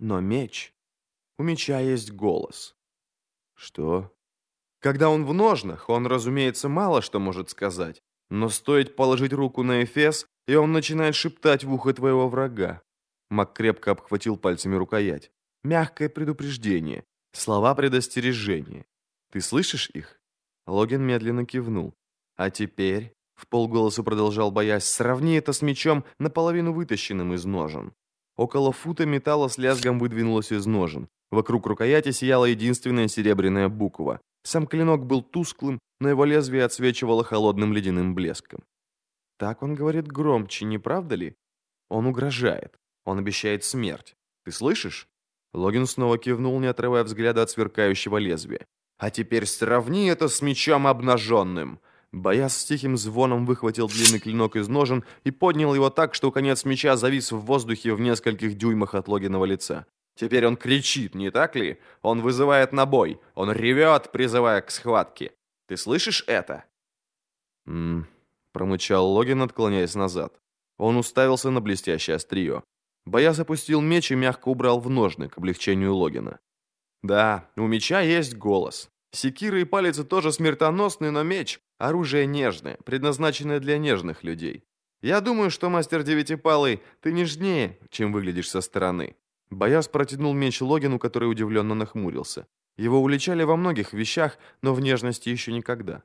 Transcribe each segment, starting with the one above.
Но меч... У меча есть голос. Что? Когда он в ножнах, он, разумеется, мало что может сказать. Но стоит положить руку на Эфес, и он начинает шептать в ухо твоего врага. Мак крепко обхватил пальцами рукоять. Мягкое предупреждение. Слова предостережения. Ты слышишь их? Логин медленно кивнул. А теперь, в полголоса продолжал боясь, сравни это с мечом, наполовину вытащенным из ножен. Около фута металла с лязгом выдвинулось из ножен. Вокруг рукояти сияла единственная серебряная буква. Сам клинок был тусклым, но его лезвие отсвечивало холодным ледяным блеском. Так он говорит громче, не правда ли? Он угрожает. Он обещает смерть. Ты слышишь? Логин снова кивнул, не отрывая взгляда от сверкающего лезвия. А теперь сравни это с мечом обнаженным. Бояс с тихим звоном выхватил длинный клинок из ножен и поднял его так, что конец меча завис в воздухе в нескольких дюймах от Логиного лица. Теперь он кричит, не так ли? Он вызывает на бой. Он ревет, призывая к схватке. Ты слышишь это? «М-м», промычал Логин, отклоняясь назад. Он уставился на блестящее острие. Бояс опустил меч и мягко убрал в ножны к облегчению Логина. Да, у меча есть голос. Секиры и палицы тоже смертоносны, но меч — оружие нежное, предназначенное для нежных людей. Я думаю, что, мастер Девятипалый, ты нежнее, чем выглядишь со стороны. Бояс протянул меч Логину, который удивленно нахмурился. Его уличали во многих вещах, но в нежности еще никогда.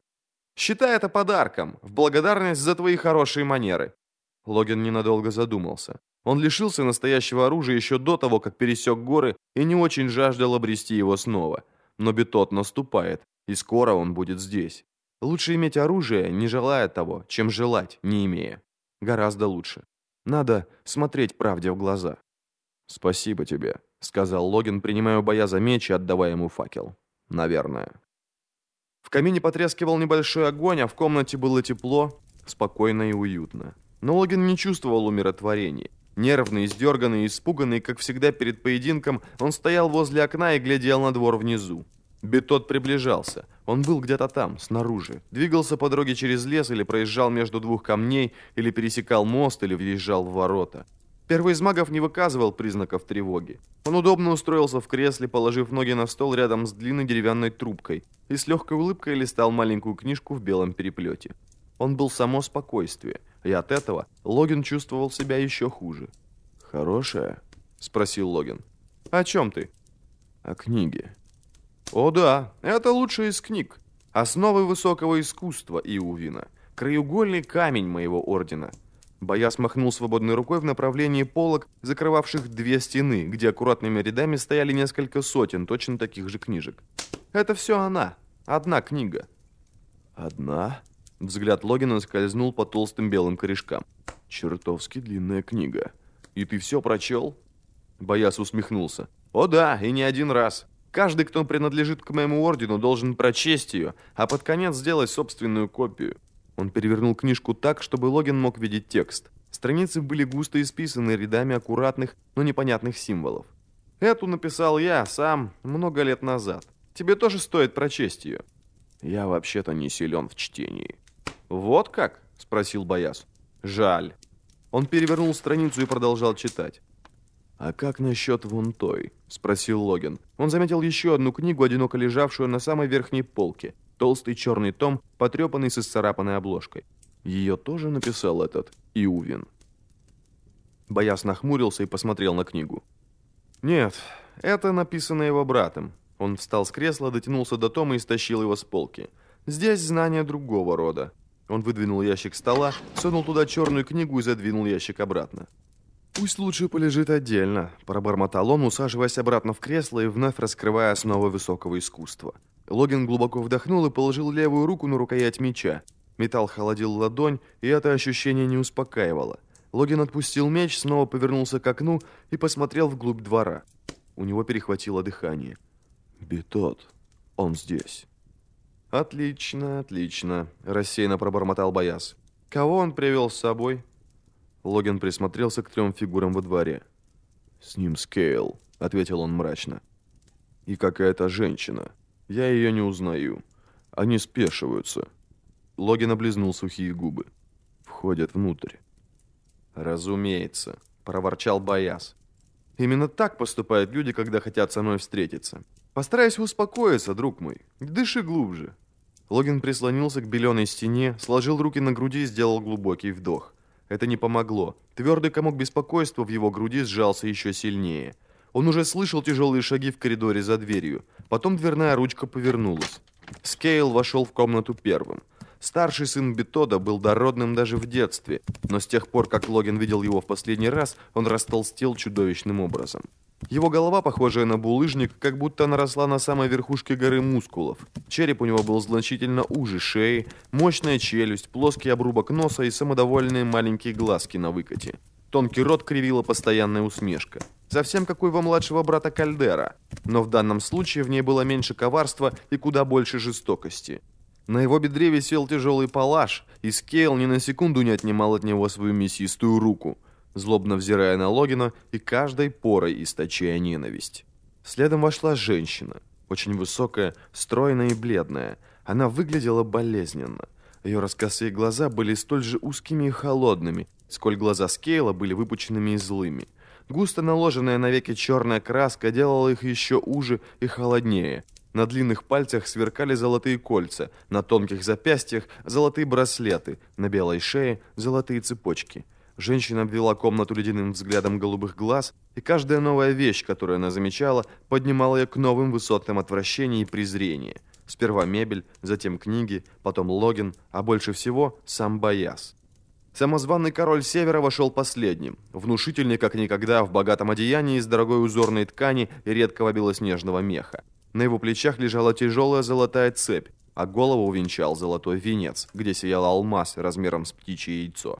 «Считай это подарком, в благодарность за твои хорошие манеры». Логин ненадолго задумался. Он лишился настоящего оружия еще до того, как пересек горы, и не очень жаждал обрести его снова. Но Бетот наступает, и скоро он будет здесь. Лучше иметь оружие, не желая того, чем желать, не имея. Гораздо лучше. Надо смотреть правде в глаза. «Спасибо тебе», — сказал Логин, принимая боя за меч и отдавая ему факел. «Наверное». В камине потрескивал небольшой огонь, а в комнате было тепло, спокойно и уютно. Но Логин не чувствовал умиротворения. Нервный, издерганный, испуганный, как всегда перед поединком, он стоял возле окна и глядел на двор внизу. Бетот приближался. Он был где-то там, снаружи. Двигался по дороге через лес или проезжал между двух камней, или пересекал мост, или въезжал в ворота. Первый из магов не выказывал признаков тревоги. Он удобно устроился в кресле, положив ноги на стол рядом с длинной деревянной трубкой, и с легкой улыбкой листал маленькую книжку в белом переплете. Он был само спокойствие, и от этого Логин чувствовал себя еще хуже. «Хорошая?» – спросил Логин. «О чем ты?» «О книге». «О да, это лучшая из книг. Основы высокого искусства Иувина. Краеугольный камень моего ордена». Бояс махнул свободной рукой в направлении полок, закрывавших две стены, где аккуратными рядами стояли несколько сотен точно таких же книжек. «Это все она. Одна книга». «Одна?» Взгляд Логина скользнул по толстым белым корешкам. «Чертовски длинная книга. И ты все прочел?» Бояс усмехнулся. «О да, и не один раз. Каждый, кто принадлежит к моему ордену, должен прочесть ее, а под конец сделать собственную копию». Он перевернул книжку так, чтобы Логин мог видеть текст. Страницы были густо исписаны рядами аккуратных, но непонятных символов. «Эту написал я сам много лет назад. Тебе тоже стоит прочесть ее». «Я вообще-то не силен в чтении». «Вот как?» – спросил Бояс. «Жаль». Он перевернул страницу и продолжал читать. «А как насчет вон той?» – спросил Логин. Он заметил еще одну книгу, одиноко лежавшую на самой верхней полке. Толстый черный том, потрепанный с исцарапанной обложкой. Ее тоже написал этот Иувин. Бояс нахмурился и посмотрел на книгу. «Нет, это написано его братом». Он встал с кресла, дотянулся до тома и стащил его с полки. «Здесь знания другого рода. Он выдвинул ящик стола, сунул туда черную книгу и задвинул ящик обратно. «Пусть лучше полежит отдельно», – пробормотал он, усаживаясь обратно в кресло и вновь раскрывая основы высокого искусства. Логин глубоко вдохнул и положил левую руку на рукоять меча. Металл холодил ладонь, и это ощущение не успокаивало. Логин отпустил меч, снова повернулся к окну и посмотрел вглубь двора. У него перехватило дыхание. «Бетот, он здесь». «Отлично, отлично», – рассеянно пробормотал Бояс. «Кого он привел с собой?» Логин присмотрелся к трем фигурам во дворе. «С ним Скейл», – ответил он мрачно. «И какая-то женщина. Я ее не узнаю. Они спешиваются». Логин облизнул сухие губы. «Входят внутрь». «Разумеется», – проворчал Бояс. Именно так поступают люди, когда хотят со мной встретиться. Постарайся успокоиться, друг мой. Дыши глубже. Логин прислонился к беленой стене, сложил руки на груди и сделал глубокий вдох. Это не помогло. Твердый комок беспокойства в его груди сжался еще сильнее. Он уже слышал тяжелые шаги в коридоре за дверью. Потом дверная ручка повернулась. Скейл вошел в комнату первым. Старший сын Бетода был дородным даже в детстве, но с тех пор, как Логин видел его в последний раз, он растолстел чудовищным образом. Его голова, похожая на булыжник, как будто она росла на самой верхушке горы мускулов. Череп у него был значительно уже шеи, мощная челюсть, плоский обрубок носа и самодовольные маленькие глазки на выкате. Тонкий рот кривила постоянная усмешка. Совсем как у его младшего брата Кальдера. Но в данном случае в ней было меньше коварства и куда больше жестокости. На его бедре висел тяжелый палаш, и Скейл ни на секунду не отнимал от него свою мясистую руку, злобно взирая на Логина и каждой порой источая ненависть. Следом вошла женщина, очень высокая, стройная и бледная. Она выглядела болезненно. Ее раскосые глаза были столь же узкими и холодными, сколь глаза Скейла были выпученными и злыми. Густо наложенная на веки черная краска делала их еще уже и холоднее – на длинных пальцах сверкали золотые кольца, на тонких запястьях золотые браслеты, на белой шее золотые цепочки. Женщина обвела комнату ледяным взглядом голубых глаз, и каждая новая вещь, которую она замечала, поднимала ее к новым высотам отвращения и презрения. Сперва мебель, затем книги, потом Логин, а больше всего сам Бояс. Самозванный король Севера вошел последним, внушительный как никогда в богатом одеянии из дорогой узорной ткани и редкого белоснежного меха. На его плечах лежала тяжелая золотая цепь, а голову увенчал золотой венец, где сиял алмаз размером с птичье яйцо.